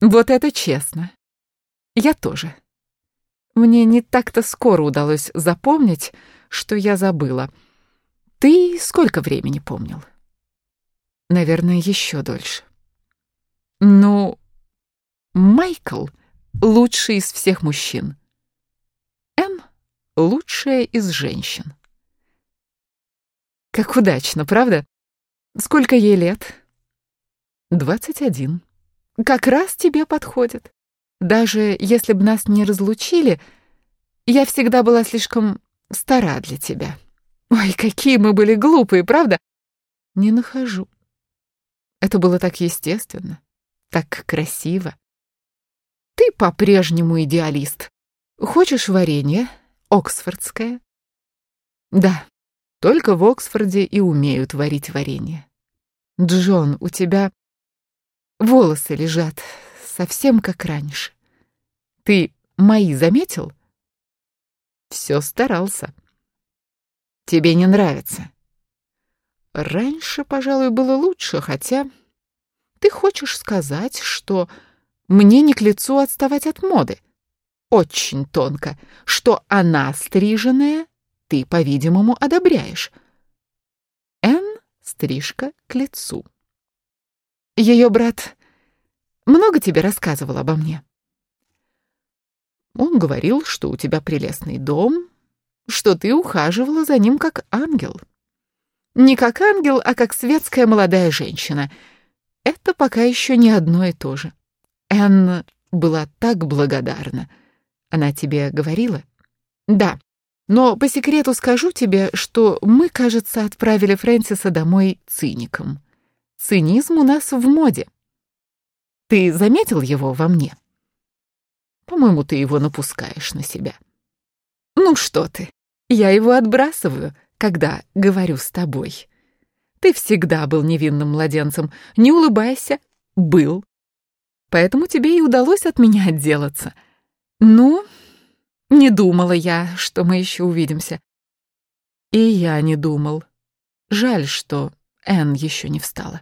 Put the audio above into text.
Вот это честно. Я тоже. Мне не так-то скоро удалось запомнить, что я забыла. Ты сколько времени помнил? Наверное, еще дольше. Ну, Майкл лучший из всех мужчин. М лучшая из женщин. Как удачно, правда? Сколько ей лет? Двадцать один. Как раз тебе подходит. Даже если бы нас не разлучили, я всегда была слишком стара для тебя. Ой, какие мы были глупые, правда? Не нахожу. Это было так естественно, так красиво. Ты по-прежнему идеалист. Хочешь варенье? Оксфордское? Да, только в Оксфорде и умеют варить варенье. Джон, у тебя волосы лежат совсем как раньше. Ты мои заметил? Все старался. Тебе не нравится. Раньше, пожалуй, было лучше, хотя ты хочешь сказать, что мне не к лицу отставать от моды. Очень тонко, что она стриженная, ты, по-видимому, одобряешь. Н стрижка к лицу. Ее брат много тебе рассказывал обо мне? Он говорил, что у тебя прелестный дом, что ты ухаживала за ним как ангел. Не как ангел, а как светская молодая женщина. Это пока еще не одно и то же. Энн была так благодарна. Она тебе говорила? Да. Но по секрету скажу тебе, что мы, кажется, отправили Фрэнсиса домой циником. Цинизм у нас в моде. Ты заметил его во мне? По-моему, ты его напускаешь на себя. Ну что ты, я его отбрасываю, когда говорю с тобой. Ты всегда был невинным младенцем. Не улыбайся. Был. Поэтому тебе и удалось от меня отделаться. Ну, не думала я, что мы еще увидимся. И я не думал. Жаль, что Энн еще не встала.